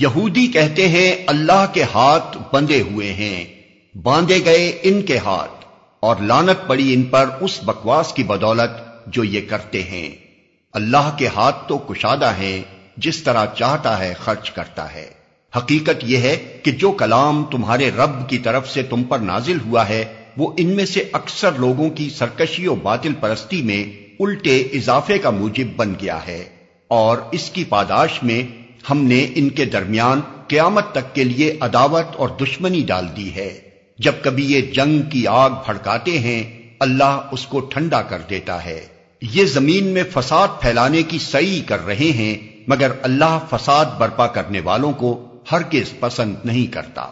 یہودی کہتے ہیں اللہ کے ہاتھ بندے ہوئے ہیں، باندھے گئے ان کے ہاتھ، اور لانت پڑی ان پر اس بکواس کی بدولت جو یہ کرتے ہیں۔ اللہ کے ہاتھ تو کشادہ ہیں، جس طرح چاہتا ہے خرچ کرتا ہے۔ حقیقت یہ ہے کہ جو کلام تمہارے رب کی طرف سے تم پر نازل ہوا ہے، وہ ان میں سے اکثر لوگوں کی سرکشی و باطل پرستی میں الٹے اضافے کا موجب بن گیا ہے، اور اس کی پاداش میں ہم نے ان کے درمیان قیامت تک کے لیے عداوت اور دشمنی ڈال دی ہے۔ جب کبھی یہ جنگ کی آگ بھڑکاتے ہیں، اللہ اس کو ٹھنڈا کر دیتا ہے۔ یہ زمین میں فساد پھیلانے کی سعی کر رہے ہیں، مگر اللہ فساد برپا کرنے والوں کو ہرگز پسند نہیں کرتا۔